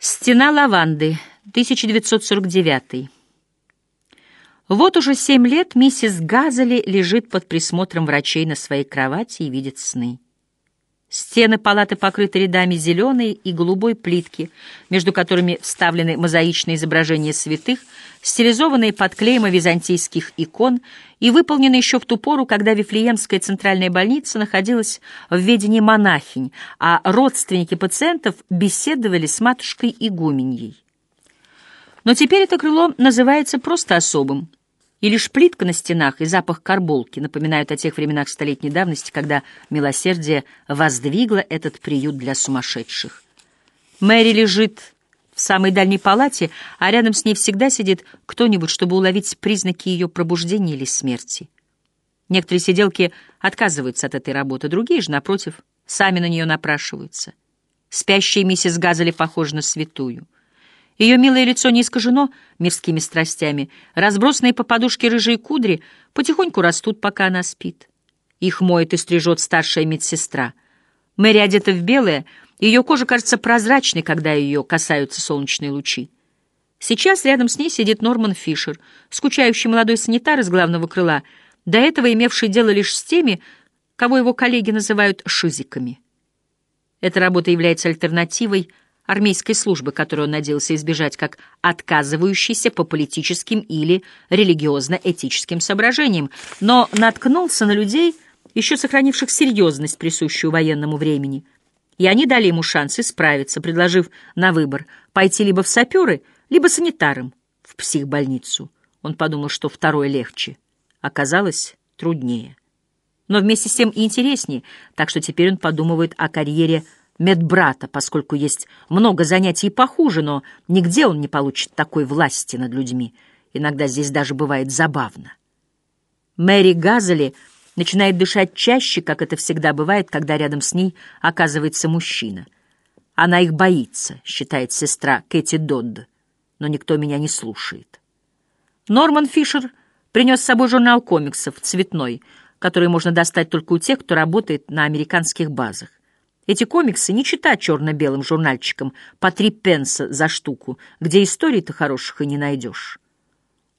Стена лаванды, 1949. Вот уже семь лет миссис Газели лежит под присмотром врачей на своей кровати и видит сны. Стены палаты покрыты рядами зеленой и голубой плитки, между которыми вставлены мозаичные изображения святых, стилизованные под клейма византийских икон и выполнены еще в ту пору, когда Вифлеемская центральная больница находилась в ведении монахинь, а родственники пациентов беседовали с матушкой Игуменьей. Но теперь это крыло называется просто особым — и лишь плитка на стенах и запах карболки напоминают о тех временах столетней давности, когда милосердие воздвигло этот приют для сумасшедших. Мэри лежит в самой дальней палате, а рядом с ней всегда сидит кто-нибудь, чтобы уловить признаки ее пробуждения или смерти. Некоторые сиделки отказываются от этой работы, другие же, напротив, сами на нее напрашиваются. Спящая миссис Газели похожа на святую — ее милое лицо не искажено мирскими страстями. Разбросанные по подушке рыжие кудри потихоньку растут, пока она спит. Их моет и стрижет старшая медсестра. Мэри одета в белое, ее кожа кажется прозрачной, когда ее касаются солнечные лучи. Сейчас рядом с ней сидит Норман Фишер, скучающий молодой санитар из главного крыла, до этого имевший дело лишь с теми, кого его коллеги называют «шизиками». Эта работа является альтернативой армейской службы, которую он надеялся избежать как отказывающийся по политическим или религиозно-этическим соображениям, но наткнулся на людей, еще сохранивших серьезность, присущую военному времени. И они дали ему шанс исправиться, предложив на выбор пойти либо в саперы, либо санитаром в психбольницу. Он подумал, что второе легче. Оказалось труднее. Но вместе с тем и интереснее, так что теперь он подумывает о карьере медбрата, поскольку есть много занятий похуже, но нигде он не получит такой власти над людьми. Иногда здесь даже бывает забавно. Мэри Газели начинает дышать чаще, как это всегда бывает, когда рядом с ней оказывается мужчина. Она их боится, считает сестра Кэти Додд, но никто меня не слушает. Норман Фишер принес с собой журнал комиксов, цветной, который можно достать только у тех, кто работает на американских базах. Эти комиксы не читать черно-белым журнальчиком по три пенса за штуку, где историй-то хороших и не найдешь.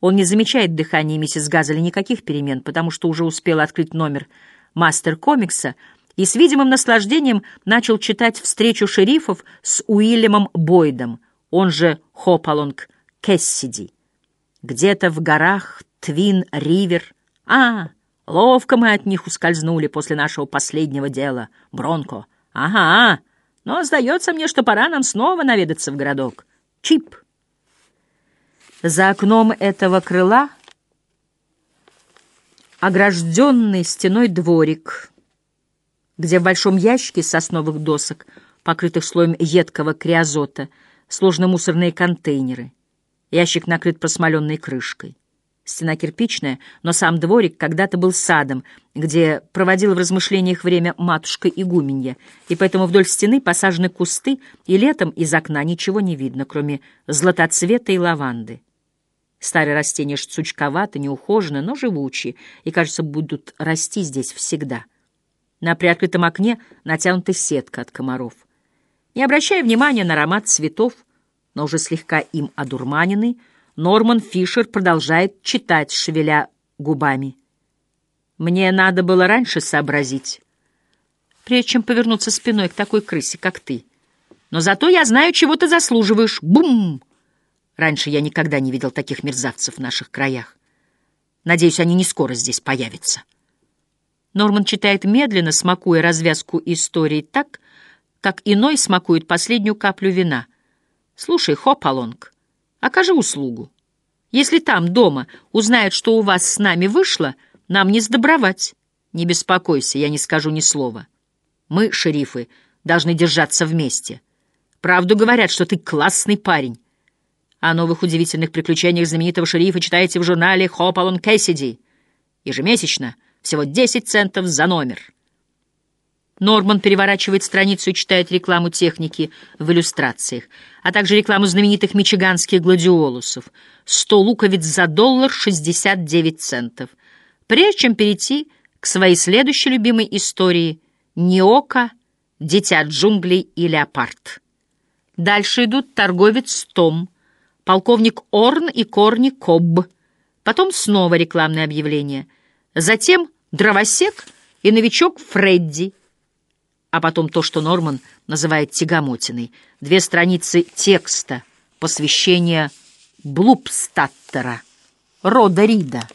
Он не замечает дыхания миссис Газели никаких перемен, потому что уже успел открыть номер «Мастер комикса» и с видимым наслаждением начал читать «Встречу шерифов» с Уильямом Бойдом, он же Хопалонг Кессиди. Где-то в горах Твин-Ривер. А, ловко мы от них ускользнули после нашего последнего дела, Бронко. «Ага, но сдается мне, что пора нам снова наведаться в городок. Чип!» За окном этого крыла огражденный стеной дворик, где в большом ящике сосновых досок, покрытых слоем едкого криозота, сложны мусорные контейнеры. Ящик накрыт просмоленной крышкой. Стена кирпичная, но сам дворик когда-то был садом, где проводила в размышлениях время матушка Игуменья, и поэтому вдоль стены посажены кусты, и летом из окна ничего не видно, кроме златоцвета и лаванды. Старые растения сучковаты, неухожены, но живучие, и, кажется, будут расти здесь всегда. На приоткрытом окне натянута сетка от комаров. Не обращая внимания на аромат цветов, но уже слегка им одурманенный, Норман Фишер продолжает читать, шевеля губами. Мне надо было раньше сообразить, прежде чем повернуться спиной к такой крысе, как ты. Но зато я знаю, чего ты заслуживаешь. Бум! Раньше я никогда не видел таких мерзавцев в наших краях. Надеюсь, они не скоро здесь появятся. Норман читает медленно, смакуя развязку истории так, как иной смакует последнюю каплю вина. Слушай, Хопалонг, Окажи услугу. Если там, дома, узнают, что у вас с нами вышло, нам не сдобровать. Не беспокойся, я не скажу ни слова. Мы, шерифы, должны держаться вместе. Правду говорят, что ты классный парень. О новых удивительных приключениях знаменитого шерифа читайте в журнале «Хопалон Кэссиди». Ежемесячно, всего 10 центов за номер. Норман переворачивает страницу и читает рекламу техники в иллюстрациях, а также рекламу знаменитых мичиганских гладиолусов. Сто луковиц за доллар 69 центов. Прежде чем перейти к своей следующей любимой истории «Ниока, дитя джунглей и леопард». Дальше идут торговец Том, полковник Орн и Корни Кобб. Потом снова рекламное объявление. Затем дровосек и новичок Фредди. А потом то, что Норман называет тягомотиной. Две страницы текста, посвящения Блупстаттера, Рода Рида.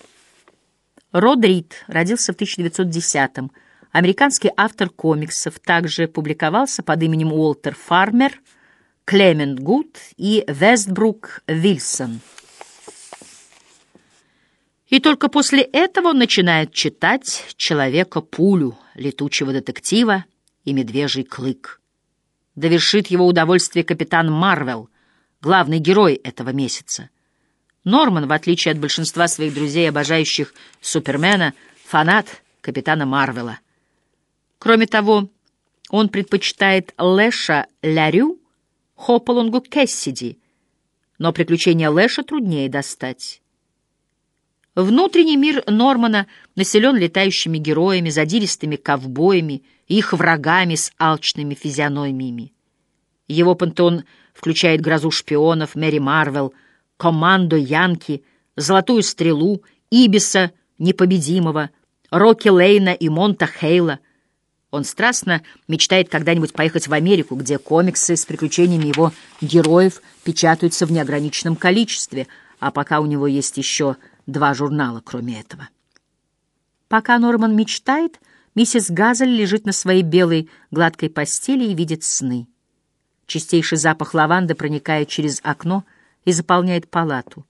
Род Рид родился в 1910-м. Американский автор комиксов также публиковался под именем Уолтер Фармер, Клемент Гуд и Вестбрук Вильсон. И только после этого он начинает читать «Человека-пулю», «Летучего детектива» и «Медвежий клык». Довершит его удовольствие капитан Марвел, главный герой этого месяца. Норман, в отличие от большинства своих друзей, обожающих Супермена, фанат капитана Марвела. Кроме того, он предпочитает Лэша Лярю Хопполонгу Кэссиди, но приключения Лэша труднее достать. Внутренний мир Нормана населен летающими героями, задиристыми ковбоями, их врагами с алчными физиономиями. Его пантеон включает «Грозу шпионов», «Мэри Марвел», «Командо Янки», «Золотую стрелу», «Ибиса», «Непобедимого», «Рокки Лейна» и «Монта Хейла», он страстно мечтает когда-нибудь поехать в Америку, где комиксы с приключениями его героев печатаются в неограниченном количестве, а пока у него есть еще два журнала, кроме этого. Пока Норман мечтает, миссис Газель лежит на своей белой гладкой постели и видит сны. Чистейший запах лаванды проникает через окно и заполняет палату.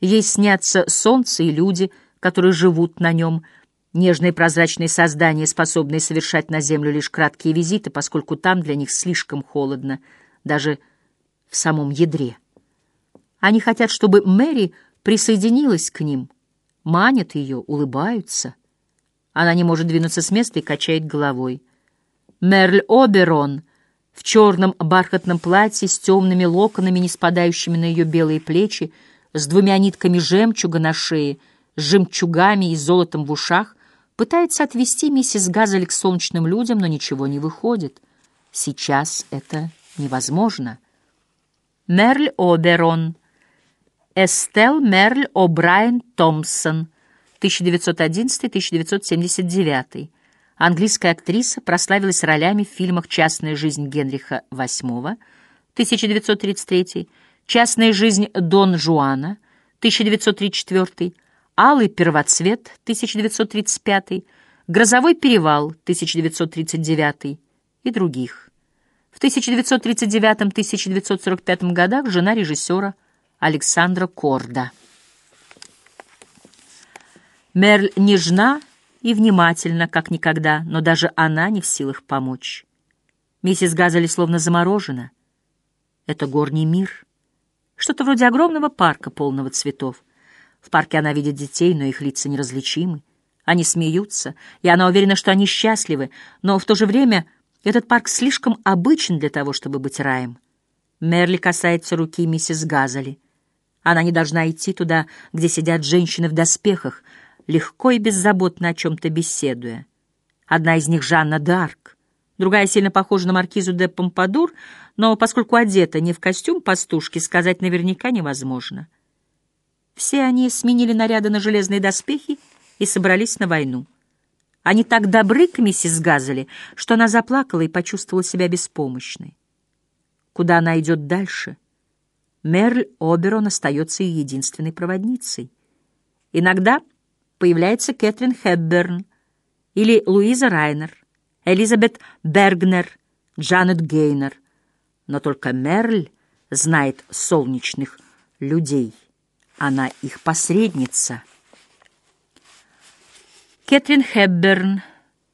Ей снятся солнце и люди, которые живут на нем — Нежные прозрачные создания, способные совершать на Землю лишь краткие визиты, поскольку там для них слишком холодно, даже в самом ядре. Они хотят, чтобы Мэри присоединилась к ним, манят ее, улыбаются. Она не может двинуться с места и качает головой. Мерль Оберон в черном бархатном платье с темными локонами, не спадающими на ее белые плечи, с двумя нитками жемчуга на шее, с жемчугами и золотом в ушах, Пытается отвести миссис Газель к солнечным людям, но ничего не выходит. Сейчас это невозможно. Мерль Оберон. Эстел Мерль О'Брайен Томпсон. 1911-1979. Английская актриса прославилась ролями в фильмах «Частная жизнь Генриха VIII» 1933, «Частная жизнь Дон Жуана» 1934, «Алый первоцвет» 1935, «Грозовой перевал» 1939 и других. В 1939-1945 годах жена режиссера Александра Корда. Мерль нежна и внимательна, как никогда, но даже она не в силах помочь. Миссис Газели словно заморожена. Это горний мир. Что-то вроде огромного парка, полного цветов. В парке она видит детей, но их лица неразличимы. Они смеются, и она уверена, что они счастливы, но в то же время этот парк слишком обычен для того, чтобы быть раем. Мерли касается руки миссис Газали. Она не должна идти туда, где сидят женщины в доспехах, легко и беззаботно о чем-то беседуя. Одна из них — Жанна Д'Арк, другая сильно похожа на маркизу де Помпадур, но поскольку одета не в костюм пастушки, сказать наверняка невозможно — все они сменили наряды на железные доспехи и собрались на войну. Они так добры к миссис Газели, что она заплакала и почувствовала себя беспомощной. Куда она идет дальше? Мерль Оберон остается ее единственной проводницей. Иногда появляется Кэтрин Хепберн или Луиза Райнер, Элизабет Бергнер, Джанет Гейнер. Но только Мерль знает солнечных людей она их посредница. Кэтрин Хепберн,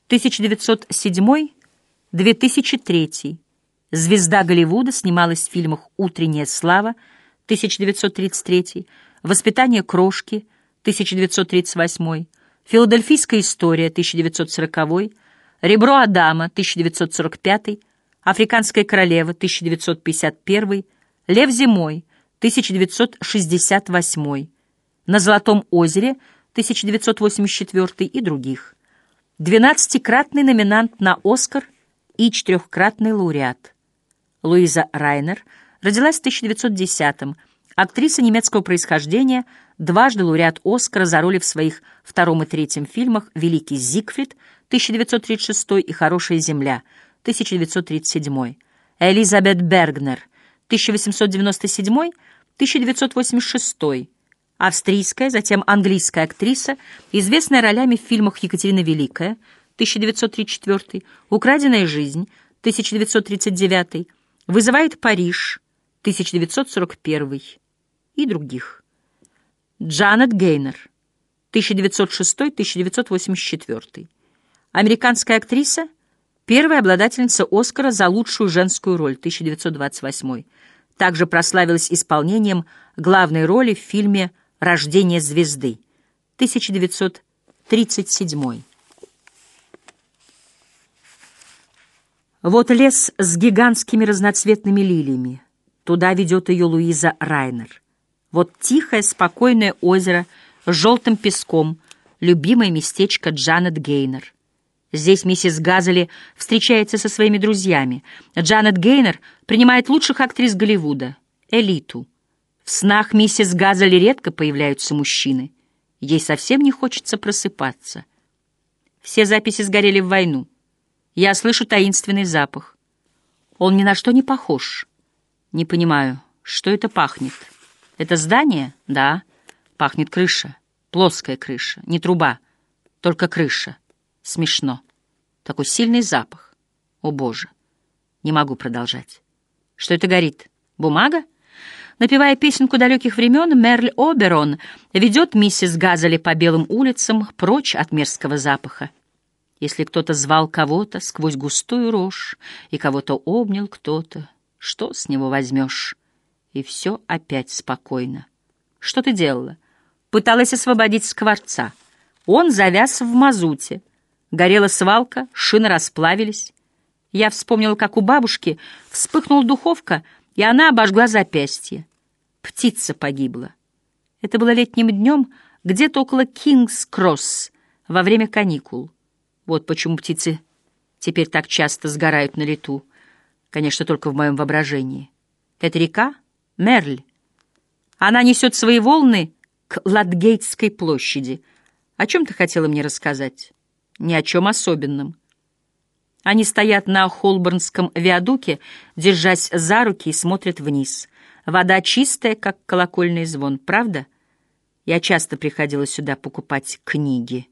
1907-2003. Звезда Голливуда снималась в фильмах «Утренняя слава» 1933, «Воспитание крошки» 1938, «Филадельфийская история» 1940, «Ребро Адама» 1945, «Африканская королева» 1951, «Лев зимой» 1968, на Золотом озере 1984 и других. Двенадцатикратный номинант на «Оскар» и четырехкратный лауреат. Луиза Райнер родилась в 1910-м, актриса немецкого происхождения, дважды лауреат Оскара за роли в своих втором и третьем фильмах «Великий Зигфрид» 1936 и «Хорошая земля» 1937. Элизабет Бергнер 1897-1986. Австрийская, затем английская актриса, известная ролями в фильмах «Екатерина Великая» 1934, «Украденная жизнь» 1939, «Вызывает Париж» 1941 и других. Джанет Гейнер 1906-1984. Американская актриса, первая обладательница Оскара за лучшую женскую роль 1928. Также прославилась исполнением главной роли в фильме «Рождение звезды» 1937. Вот лес с гигантскими разноцветными лилиями. Туда ведет ее Луиза Райнер. Вот тихое, спокойное озеро с желтым песком, любимое местечко Джанет Гейнер. Здесь миссис Газели встречается со своими друзьями. Джанет Гейнер принимает лучших актрис Голливуда, элиту. В снах миссис Газели редко появляются мужчины. Ей совсем не хочется просыпаться. Все записи сгорели в войну. Я слышу таинственный запах. Он ни на что не похож. Не понимаю, что это пахнет. Это здание? Да. Пахнет крыша. Плоская крыша, не труба, только крыша. Смешно. Такой сильный запах. О, Боже. Не могу продолжать. Что это горит? Бумага? Напевая песенку далеких времен, Мерль Оберон ведет миссис Газели по белым улицам прочь от мерзкого запаха. Если кто-то звал кого-то сквозь густую рожь, и кого-то обнял кто-то, что с него возьмешь? И все опять спокойно. Что ты делала? Пыталась освободить скворца. Он завяз в мазуте. Горела свалка, шины расплавились. Я вспомнила, как у бабушки вспыхнула духовка, и она обожгла запястье. Птица погибла. Это было летним днем, где-то около Кингс-Кросс, во время каникул. Вот почему птицы теперь так часто сгорают на лету. Конечно, только в моем воображении. Это река Мерль. Она несет свои волны к Ладгейтской площади. О чем ты хотела мне рассказать? Ни о чем особенном. Они стоят на Холборнском виадуке, держась за руки и смотрят вниз. Вода чистая, как колокольный звон, правда? Я часто приходила сюда покупать книги.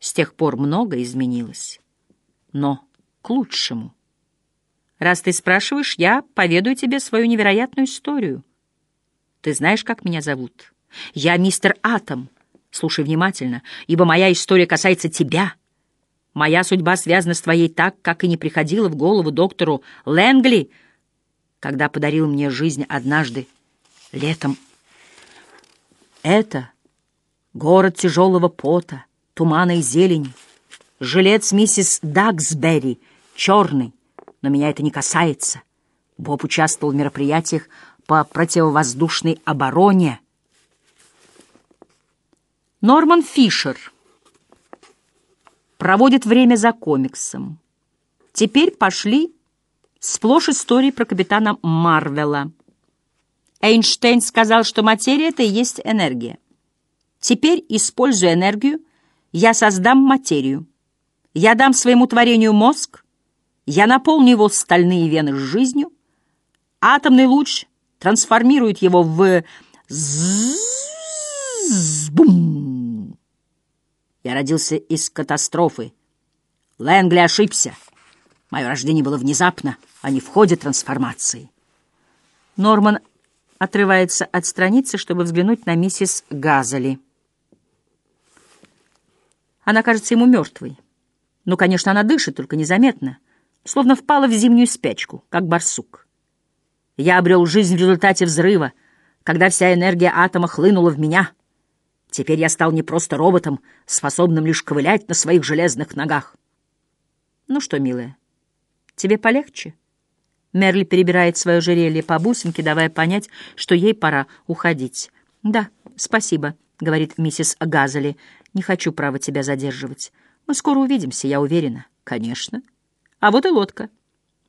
С тех пор много изменилось, но к лучшему. Раз ты спрашиваешь, я поведаю тебе свою невероятную историю. Ты знаешь, как меня зовут? Я мистер Атом. Слушай внимательно, ибо моя история касается тебя. Моя судьба связана с твоей так, как и не приходила в голову доктору Лэнгли, когда подарил мне жизнь однажды летом. Это город тяжелого пота, тумана и зелени. Жилец миссис Даксберри, черный, но меня это не касается. Боб участвовал в мероприятиях по противовоздушной обороне. Норман Фишер проводит время за комиксом. Теперь пошли сплошь истории про капитана Марвела. Эйнштейн сказал, что материя — это и есть энергия. Теперь, используя энергию, я создам материю. Я дам своему творению мозг, я наполню его стальные вены жизнью, атомный луч трансформирует его в бум. Я родился из катастрофы. Лэнгли ошибся. Мое рождение было внезапно, а не в ходе трансформации. Норман отрывается от страницы, чтобы взглянуть на миссис Газели. Она кажется ему мертвой. Ну, конечно, она дышит, только незаметно, словно впала в зимнюю спячку, как барсук. Я обрел жизнь в результате взрыва, когда вся энергия атома хлынула в меня. Теперь я стал не просто роботом, способным лишь ковылять на своих железных ногах. Ну что, милая, тебе полегче? Мерли перебирает свое жерелье по бусинке, давая понять, что ей пора уходить. «Да, спасибо», — говорит миссис Газели. «Не хочу, право, тебя задерживать. Мы скоро увидимся, я уверена». «Конечно. А вот и лодка».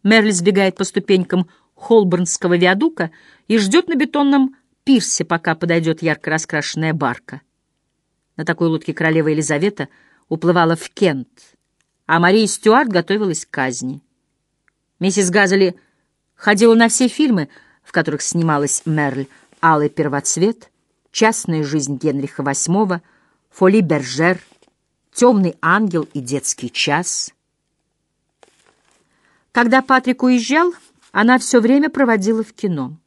Мерли сбегает по ступенькам Холборнского виадука и ждет на бетонном пирсе, пока подойдет ярко раскрашенная барка. На такой лодке королева Елизавета уплывала в Кент, а Мария Стюарт готовилась к казни. Миссис Газели ходила на все фильмы, в которых снималась Мерль, «Алый первоцвет», «Частная жизнь Генриха VIII», «Фоли Бержер», «Темный ангел» и «Детский час». Когда Патрик уезжал, она все время проводила в кино.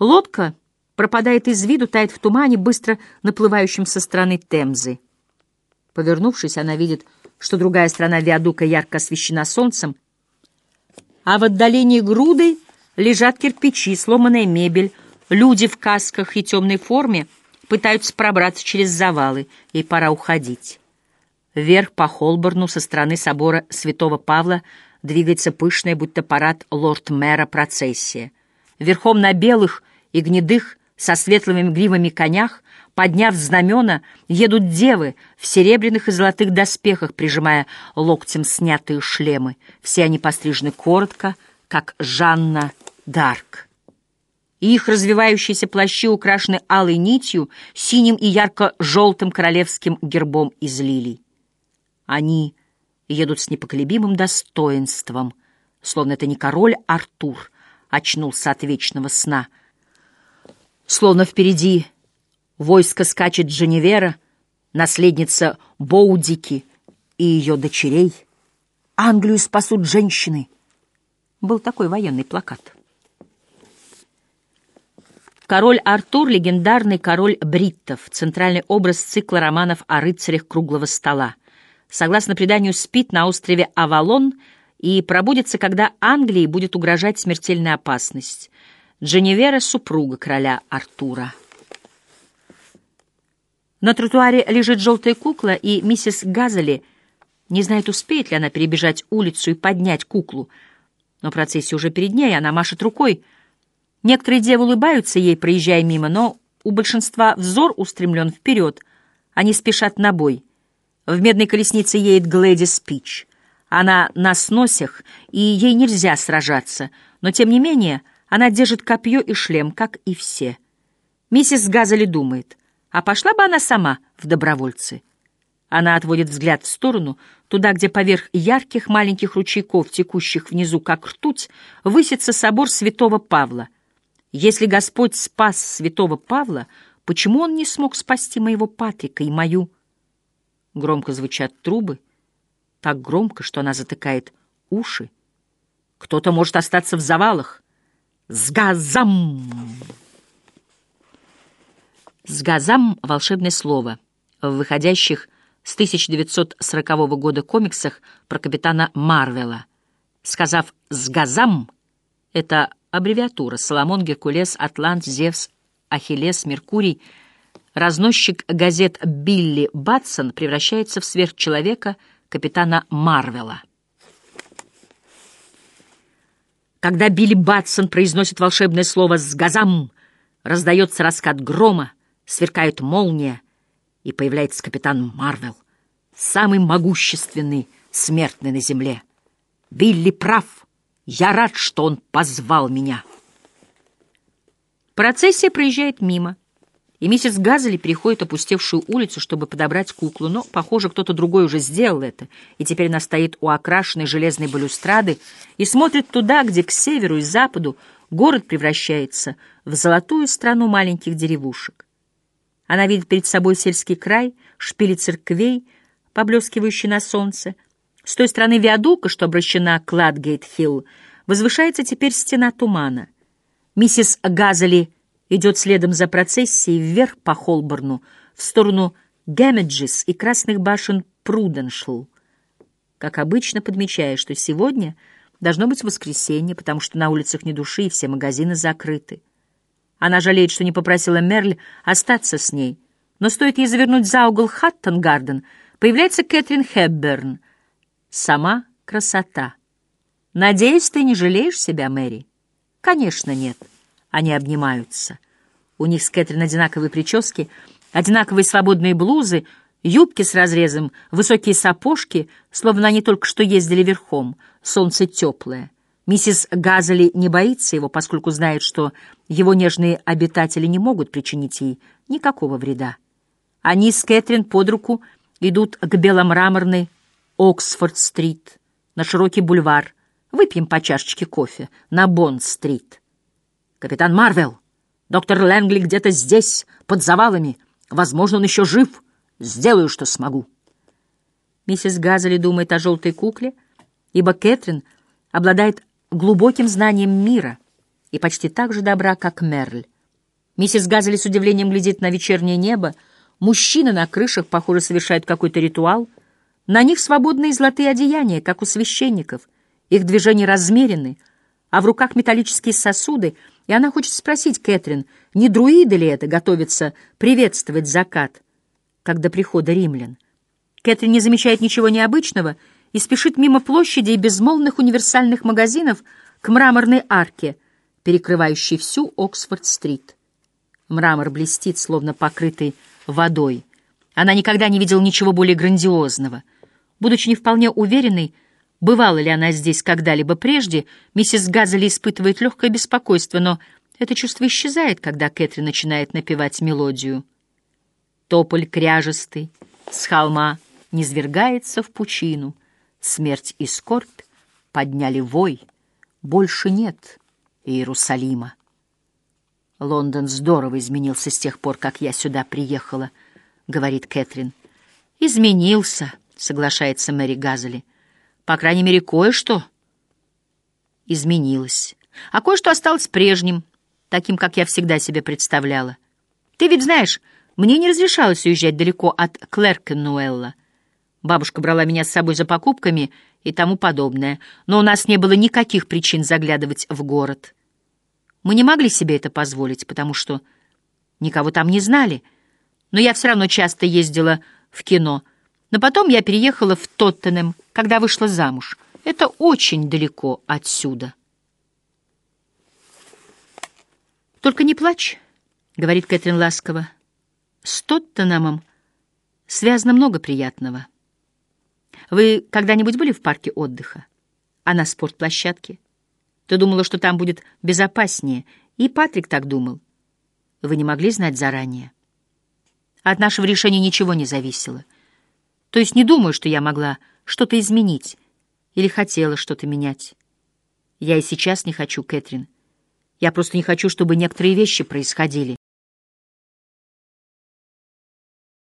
Лодка пропадает из виду, тает в тумане, быстро наплывающем со стороны Темзы. Повернувшись, она видит, что другая сторона виадука ярко освещена солнцем, а в отдалении груды лежат кирпичи, сломанная мебель, люди в касках и темной форме пытаются пробраться через завалы, и пора уходить. Вверх по Холборну со стороны собора святого Павла двигается пышная, будто парад лорд-мэра процессия. Верхом на белых и гнедых со светлыми гривами конях, подняв знамена, едут девы в серебряных и золотых доспехах, прижимая локтем снятые шлемы. Все они пострижены коротко, как Жанна Дарк. Их развивающиеся плащи украшены алой нитью, синим и ярко-желтым королевским гербом из лилий. Они едут с непоколебимым достоинством, словно это не король Артур очнулся от вечного сна — Словно впереди войско скачет Дженевера, наследница Боудики и ее дочерей. Англию спасут женщины. Был такой военный плакат. Король Артур — легендарный король бриттов, центральный образ цикла романов о рыцарях круглого стола. Согласно преданию, спит на острове Авалон и пробудется, когда Англии будет угрожать смертельная опасность. Дженевера — супруга короля Артура. На тротуаре лежит желтая кукла, и миссис Газели не знает, успеет ли она перебежать улицу и поднять куклу. Но процессия уже перед ней, она машет рукой. Некоторые девы улыбаются ей, проезжая мимо, но у большинства взор устремлен вперед. Они спешат на бой. В медной колеснице едет Глэдис Пич. Она на сносях, и ей нельзя сражаться, но, тем не менее, — она держит копье и шлем, как и все. Миссис Газели думает, а пошла бы она сама в добровольцы. Она отводит взгляд в сторону, туда, где поверх ярких маленьких ручейков, текущих внизу, как ртуть, высится собор святого Павла. Если Господь спас святого Павла, почему он не смог спасти моего Патрика и мою? Громко звучат трубы, так громко, что она затыкает уши. Кто-то может остаться в завалах. Сгазам! Сгазам — волшебное слово. В выходящих с 1940 года комиксах про капитана Марвела. Сказав «сгазам» — это аббревиатура Соломон, Геркулес, Атлант, Зевс, Ахиллес, Меркурий. Разносчик газет Билли Батсон превращается в сверхчеловека капитана Марвела. Когда Билли Батсон произносит волшебное слово с газам, раздается раскат грома, сверкает молния, и появляется капитан Марвел, самый могущественный смертный на земле. Билли прав. Я рад, что он позвал меня. Процессия проезжает мимо и миссис Газели переходит опустевшую улицу, чтобы подобрать куклу, но, похоже, кто-то другой уже сделал это, и теперь она стоит у окрашенной железной балюстрады и смотрит туда, где к северу и западу город превращается в золотую страну маленьких деревушек. Она видит перед собой сельский край, шпили церквей, поблескивающие на солнце. С той стороны виадука, что обращена к Ладгейт-Хилл, возвышается теперь стена тумана. Миссис Газели идет следом за процессией вверх по Холборну, в сторону Гэмеджис и красных башен Пруденшл. Как обычно, подмечая, что сегодня должно быть воскресенье, потому что на улицах ни души и все магазины закрыты. Она жалеет, что не попросила Мерль остаться с ней. Но стоит ей завернуть за угол Хаттон-Гарден, появляется Кэтрин Хепберн. Сама красота. Надеюсь, ты не жалеешь себя, Мэри? Конечно, нет. Они обнимаются. У них с Кэтрин одинаковые прически, одинаковые свободные блузы, юбки с разрезом, высокие сапожки, словно они только что ездили верхом. Солнце теплое. Миссис Газели не боится его, поскольку знает, что его нежные обитатели не могут причинить ей никакого вреда. Они с Кэтрин под руку идут к беломраморной Оксфорд-стрит, на широкий бульвар. Выпьем по чашечке кофе на Бонд-стрит. Капитан Марвел, доктор Лэнгли где-то здесь, под завалами. Возможно, он еще жив. Сделаю, что смогу. Миссис Газели думает о желтой кукле, ибо Кэтрин обладает глубоким знанием мира и почти так же добра, как Мерль. Миссис Газели с удивлением глядит на вечернее небо. Мужчины на крышах, похоже, совершают какой-то ритуал. На них свободные золотые одеяния, как у священников. Их движения размерены, а в руках металлические сосуды, и она хочет спросить Кэтрин, не друиды ли это готовятся приветствовать закат, как до прихода римлян. Кэтрин не замечает ничего необычного — и спешит мимо площади и безмолвных универсальных магазинов к мраморной арке, перекрывающей всю Оксфорд-стрит. Мрамор блестит, словно покрытый водой. Она никогда не видела ничего более грандиозного. Будучи не вполне уверенной, бывала ли она здесь когда-либо прежде, миссис Газели испытывает легкое беспокойство, но это чувство исчезает, когда Кэтрин начинает напевать мелодию. Тополь кряжестый с холма низвергается в пучину — Смерть и скорбь подняли вой. Больше нет Иерусалима. Лондон здорово изменился с тех пор, как я сюда приехала, — говорит Кэтрин. Изменился, — соглашается Мэри Газели. По крайней мере, кое-что изменилось. А кое-что осталось прежним, таким, как я всегда себе представляла. Ты ведь знаешь, мне не разрешалось уезжать далеко от Клеркенуэлла. Бабушка брала меня с собой за покупками и тому подобное, но у нас не было никаких причин заглядывать в город. Мы не могли себе это позволить, потому что никого там не знали. Но я все равно часто ездила в кино. Но потом я переехала в Тоттенем, когда вышла замуж. Это очень далеко отсюда. «Только не плачь», — говорит Кэтрин ласково. «С Тоттенемом связано много приятного». Вы когда-нибудь были в парке отдыха? А на спортплощадке? Ты думала, что там будет безопаснее, и Патрик так думал. Вы не могли знать заранее. От нашего решения ничего не зависело. То есть не думаю, что я могла что-то изменить или хотела что-то менять. Я и сейчас не хочу, Кэтрин. Я просто не хочу, чтобы некоторые вещи происходили.